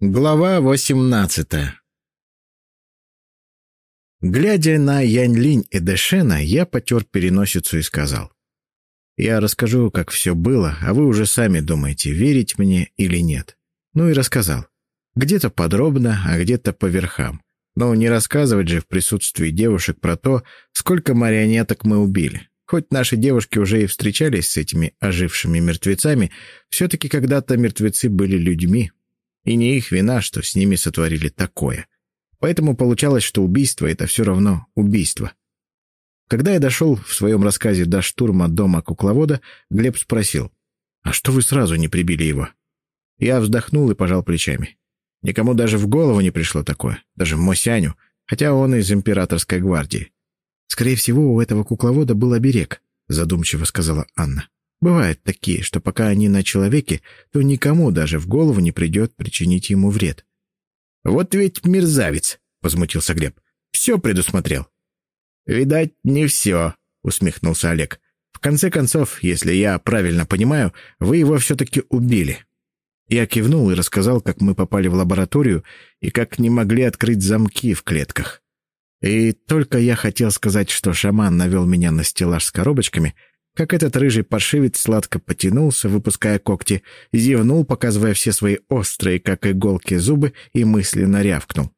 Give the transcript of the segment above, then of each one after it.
Глава восемнадцатая Глядя на Янь-Линь и Дэшена, я потер переносицу и сказал. «Я расскажу, как все было, а вы уже сами думаете, верить мне или нет». Ну и рассказал. Где-то подробно, а где-то по верхам. Но не рассказывать же в присутствии девушек про то, сколько марионеток мы убили. Хоть наши девушки уже и встречались с этими ожившими мертвецами, все-таки когда-то мертвецы были людьми, и не их вина, что с ними сотворили такое. Поэтому получалось, что убийство — это все равно убийство. Когда я дошел в своем рассказе до штурма дома кукловода, Глеб спросил, «А что вы сразу не прибили его?» Я вздохнул и пожал плечами. Никому даже в голову не пришло такое, даже Мосяню, хотя он из императорской гвардии. «Скорее всего, у этого кукловода был оберег», — задумчиво сказала Анна. Бывают такие, что пока они на человеке, то никому даже в голову не придет причинить ему вред. «Вот ведь мерзавец!» — возмутился Глеб. «Все предусмотрел». «Видать, не все», — усмехнулся Олег. «В конце концов, если я правильно понимаю, вы его все-таки убили». Я кивнул и рассказал, как мы попали в лабораторию и как не могли открыть замки в клетках. И только я хотел сказать, что шаман навел меня на стеллаж с коробочками — как этот рыжий паршивец сладко потянулся, выпуская когти, зевнул, показывая все свои острые, как иголки, зубы, и мысленно рявкнул.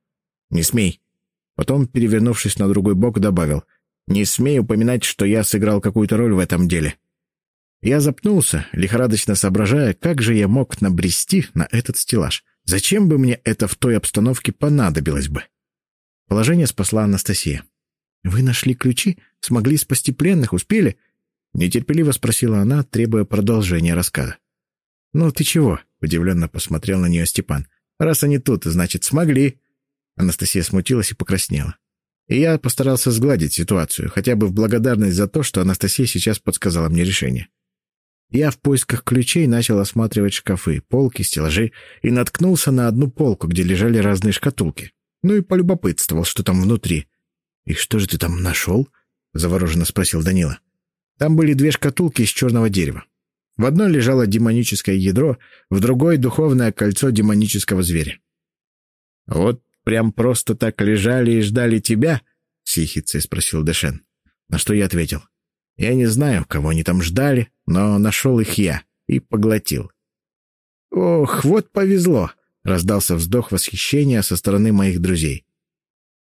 «Не смей!» Потом, перевернувшись на другой бок, добавил. «Не смей упоминать, что я сыграл какую-то роль в этом деле». Я запнулся, лихорадочно соображая, как же я мог набрести на этот стеллаж. Зачем бы мне это в той обстановке понадобилось бы? Положение спасла Анастасия. «Вы нашли ключи? Смогли спасти пленных? Успели?» Нетерпеливо спросила она, требуя продолжения рассказа. «Ну ты чего?» — удивленно посмотрел на нее Степан. «Раз они тут, значит, смогли». Анастасия смутилась и покраснела. И я постарался сгладить ситуацию, хотя бы в благодарность за то, что Анастасия сейчас подсказала мне решение. Я в поисках ключей начал осматривать шкафы, полки, стеллажи и наткнулся на одну полку, где лежали разные шкатулки. Ну и полюбопытствовал, что там внутри. «И что же ты там нашел?» — завороженно спросил Данила. Там были две шкатулки из черного дерева. В одной лежало демоническое ядро, в другой — духовное кольцо демонического зверя. «Вот прям просто так лежали и ждали тебя?» — с спросил Дэшен. На что я ответил. «Я не знаю, кого они там ждали, но нашел их я и поглотил». «Ох, вот повезло!» — раздался вздох восхищения со стороны моих друзей.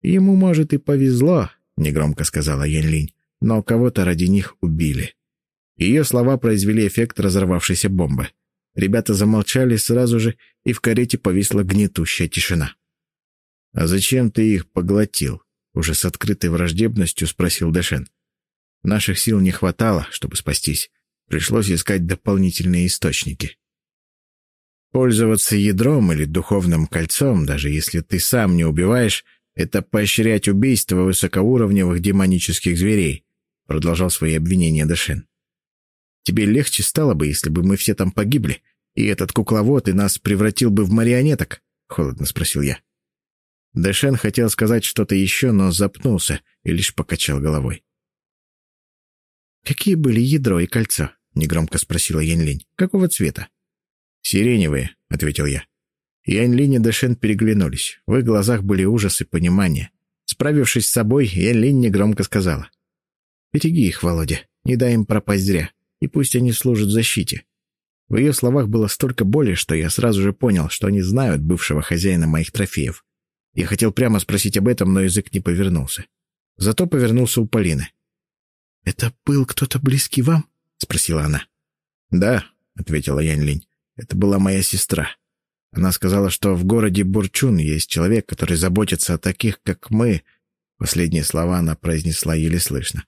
«Ему, может, и повезло», — негромко сказала Янлинь но кого-то ради них убили. Ее слова произвели эффект разорвавшейся бомбы. Ребята замолчали сразу же, и в карете повисла гнетущая тишина. «А зачем ты их поглотил?» — уже с открытой враждебностью спросил Дэшен. «Наших сил не хватало, чтобы спастись. Пришлось искать дополнительные источники». Пользоваться ядром или духовным кольцом, даже если ты сам не убиваешь, это поощрять убийство высокоуровневых демонических зверей продолжал свои обвинения Дэшен. «Тебе легче стало бы, если бы мы все там погибли, и этот кукловод и нас превратил бы в марионеток?» — холодно спросил я. Дэшен хотел сказать что-то еще, но запнулся и лишь покачал головой. «Какие были ядро и кольцо?» — негромко спросила Янь-Линь. «Какого цвета?» «Сиреневые», — ответил я. Янь-Линь и Дэшен переглянулись. В их глазах были ужас и понимание. Справившись с собой, Янь-Линь негромко сказала. Береги их, Володя, не дай им пропасть зря, и пусть они служат защите. В ее словах было столько боли, что я сразу же понял, что они знают бывшего хозяина моих трофеев. Я хотел прямо спросить об этом, но язык не повернулся. Зато повернулся у Полины. «Это был кто-то близкий вам?» — спросила она. «Да», — ответила Янь Линь. «Это была моя сестра. Она сказала, что в городе Бурчун есть человек, который заботится о таких, как мы». Последние слова она произнесла еле слышно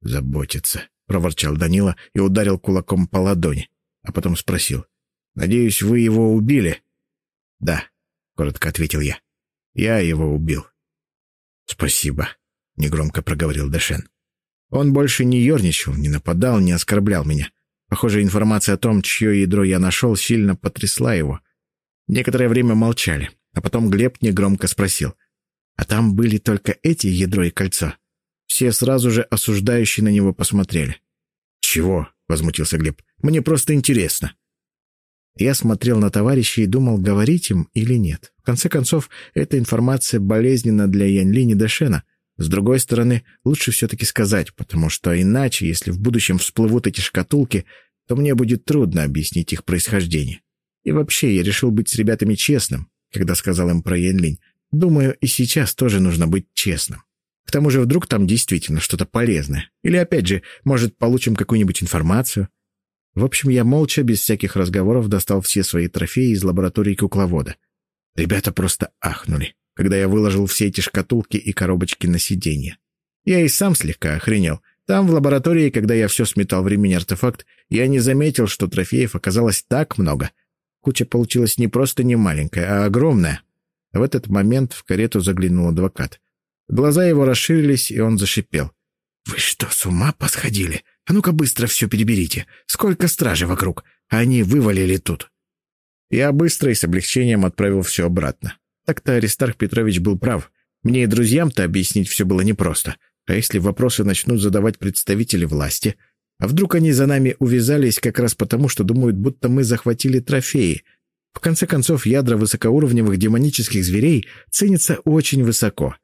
заботится», — проворчал Данила и ударил кулаком по ладони, а потом спросил. «Надеюсь, вы его убили?» «Да», — коротко ответил я. «Я его убил». «Спасибо», — негромко проговорил Дэшен. Он больше не ерничал, не нападал, не оскорблял меня. Похоже, информация о том, чье ядро я нашел, сильно потрясла его. Некоторое время молчали, а потом Глеб негромко спросил. «А там были только эти ядро и кольцо?» Все сразу же осуждающие на него посмотрели. «Чего?» — возмутился Глеб. «Мне просто интересно». Я смотрел на товарищей и думал, говорить им или нет. В конце концов, эта информация болезненна для Яньлини Дэшена. С другой стороны, лучше все-таки сказать, потому что иначе, если в будущем всплывут эти шкатулки, то мне будет трудно объяснить их происхождение. И вообще, я решил быть с ребятами честным, когда сказал им про Янлинь. Думаю, и сейчас тоже нужно быть честным. К тому же вдруг там действительно что-то полезное. Или, опять же, может, получим какую-нибудь информацию. В общем, я молча, без всяких разговоров, достал все свои трофеи из лаборатории кукловода. Ребята просто ахнули, когда я выложил все эти шкатулки и коробочки на сиденье. Я и сам слегка охренел. Там, в лаборатории, когда я все сметал в ремень артефакт, я не заметил, что трофеев оказалось так много. Куча получилась не просто не маленькая, а огромная. В этот момент в карету заглянул адвокат. Глаза его расширились, и он зашипел. «Вы что, с ума посходили? А ну-ка быстро все переберите. Сколько стражи вокруг? Они вывалили тут». Я быстро и с облегчением отправил все обратно. Так-то Аристарх Петрович был прав. Мне и друзьям-то объяснить все было непросто. А если вопросы начнут задавать представители власти? А вдруг они за нами увязались как раз потому, что думают, будто мы захватили трофеи? В конце концов, ядра высокоуровневых демонических зверей ценятся очень высоко.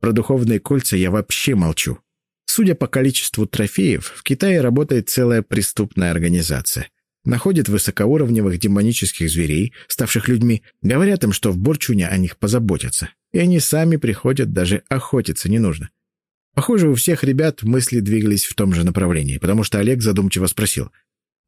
Про духовные кольца я вообще молчу. Судя по количеству трофеев, в Китае работает целая преступная организация. Находят высокоуровневых демонических зверей, ставших людьми, говорят им, что в Борчуне о них позаботятся. И они сами приходят, даже охотиться не нужно. Похоже, у всех ребят мысли двигались в том же направлении, потому что Олег задумчиво спросил.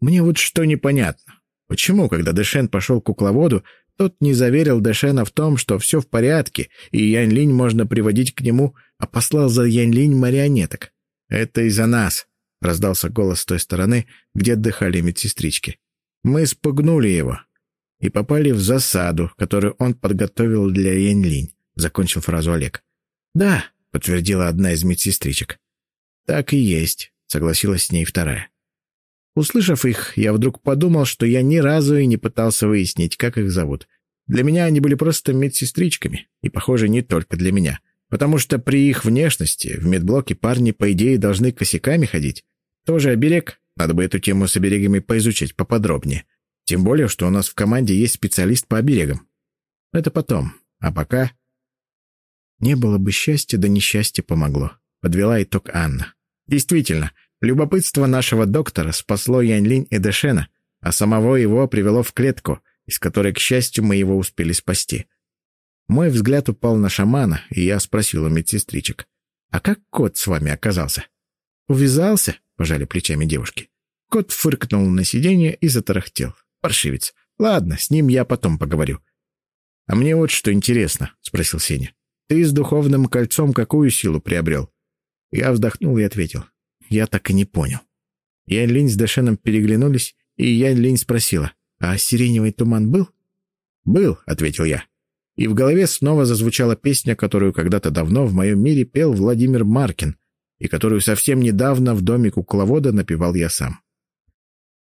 «Мне вот что непонятно. Почему, когда Дэшен пошел к кукловоду, тот не заверил Дэшена в том, что все в порядке, и Янь-Линь можно приводить к нему, а послал за Янь-Линь марионеток? Это из-за нас», — раздался голос с той стороны, где отдыхали медсестрички. «Мы спугнули его и попали в засаду, которую он подготовил для Янь-Линь», — закончил фразу Олег. «Да», — подтвердила одна из медсестричек. «Так и есть», — согласилась с ней вторая. Услышав их, я вдруг подумал, что я ни разу и не пытался выяснить, как их зовут. Для меня они были просто медсестричками, и, похоже, не только для меня. Потому что при их внешности в медблоке парни, по идее, должны косяками ходить. Тоже оберег. Надо бы эту тему с оберегами поизучить поподробнее. Тем более, что у нас в команде есть специалист по оберегам. Это потом. А пока... Не было бы счастья, да несчастье помогло. Подвела итог Анна. Действительно, Любопытство нашего доктора спасло Янь-Линь и Дэшена, а самого его привело в клетку, из которой, к счастью, мы его успели спасти. Мой взгляд упал на шамана, и я спросил у медсестричек. «А как кот с вами оказался?» «Увязался?» — пожали плечами девушки. Кот фыркнул на сиденье и затарахтел. «Паршивец. Ладно, с ним я потом поговорю». «А мне вот что интересно», — спросил Сеня. «Ты с духовным кольцом какую силу приобрел?» Я вздохнул и ответил я так и не понял. Янь Линь с Дэшеном переглянулись, и Янь Линь спросила, «А сиреневый туман был?» «Был», — ответил я. И в голове снова зазвучала песня, которую когда-то давно в моем мире пел Владимир Маркин, и которую совсем недавно в доме кукловода напевал я сам.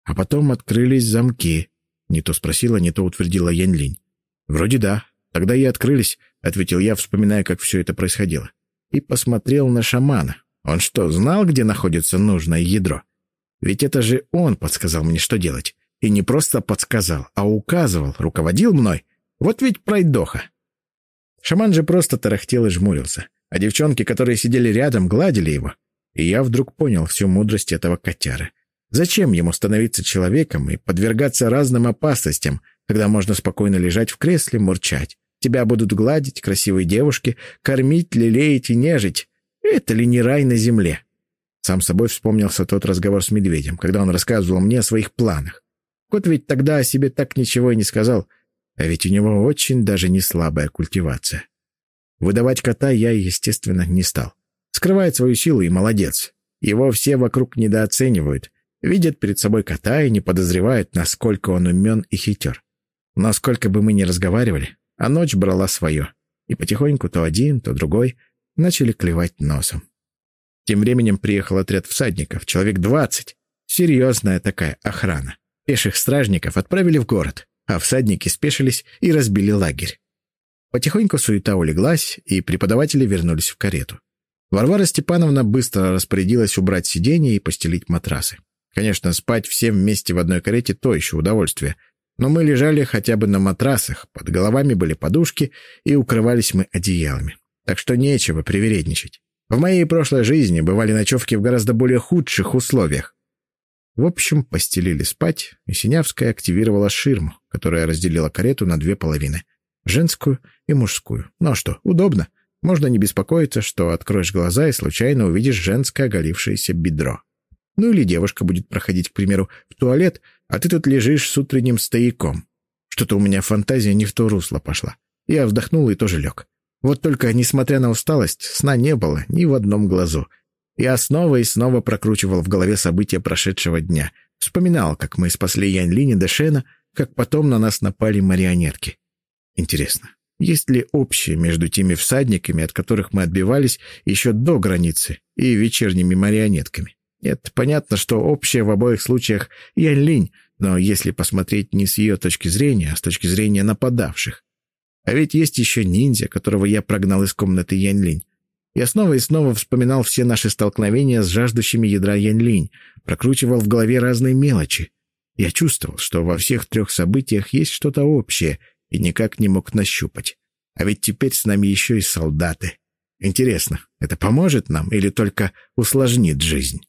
А потом открылись замки. Не то спросила, не то утвердила Янь Линь. «Вроде да. Тогда и открылись», — ответил я, вспоминая, как все это происходило. И посмотрел на шамана, он что, знал, где находится нужное ядро? Ведь это же он подсказал мне, что делать. И не просто подсказал, а указывал, руководил мной. Вот ведь пройдоха. Шаман же просто тарахтел и жмурился, а девчонки, которые сидели рядом, гладили его. И я вдруг понял всю мудрость этого котяры. Зачем ему становиться человеком и подвергаться разным опасностям, когда можно спокойно лежать в кресле, мурчать? Тебя будут гладить красивые девушки, кормить, лелеять и нежить. Это ли не рай на земле? Сам собой вспомнился тот разговор с медведем, когда он рассказывал мне о своих планах. Кот ведь тогда о себе так ничего и не сказал, а ведь у него очень даже не слабая культивация. Выдавать кота я, естественно, не стал. Скрывает свою силу и молодец. Его все вокруг недооценивают, видят перед собой кота и не подозревают, насколько он умен и хитер. Но сколько бы мы ни разговаривали, а ночь брала свое. И потихоньку то один, то другой — начали клевать носом. Тем временем приехал отряд всадников, человек двадцать. Серьезная такая охрана. Пеших стражников отправили в город, а всадники спешились и разбили лагерь. Потихоньку суета улеглась, и преподаватели вернулись в карету. Варвара Степановна быстро распорядилась убрать сиденья и постелить матрасы. Конечно, спать всем вместе в одной карете — то еще удовольствие. Но мы лежали хотя бы на матрасах, под головами были подушки, и укрывались мы одеялами. Так что нечего привередничать. В моей прошлой жизни бывали ночевки в гораздо более худших условиях. В общем, постелили спать, и Синявская активировала ширму, которая разделила карету на две половины — женскую и мужскую. Ну а что, удобно. Можно не беспокоиться, что откроешь глаза и случайно увидишь женское оголившееся бедро. Ну или девушка будет проходить, к примеру, в туалет, а ты тут лежишь с утренним стояком. Что-то у меня фантазия не в то русло пошла. Я вздохнул и тоже лег. Вот только, несмотря на усталость, сна не было ни в одном глазу. Я снова и снова прокручивал в голове события прошедшего дня. Вспоминал, как мы спасли Янь Линь и Дэшена, как потом на нас напали марионетки. Интересно, есть ли общее между теми всадниками, от которых мы отбивались еще до границы, и вечерними марионетками? Нет, понятно, что общее в обоих случаях Янь Линь, но если посмотреть не с ее точки зрения, а с точки зрения нападавших. А ведь есть еще ниндзя, которого я прогнал из комнаты Янь Линь. Я снова и снова вспоминал все наши столкновения с жаждущими ядра Янь-Линь, прокручивал в голове разные мелочи. Я чувствовал, что во всех трех событиях есть что-то общее, и никак не мог нащупать. А ведь теперь с нами еще и солдаты. Интересно, это поможет нам или только усложнит жизнь?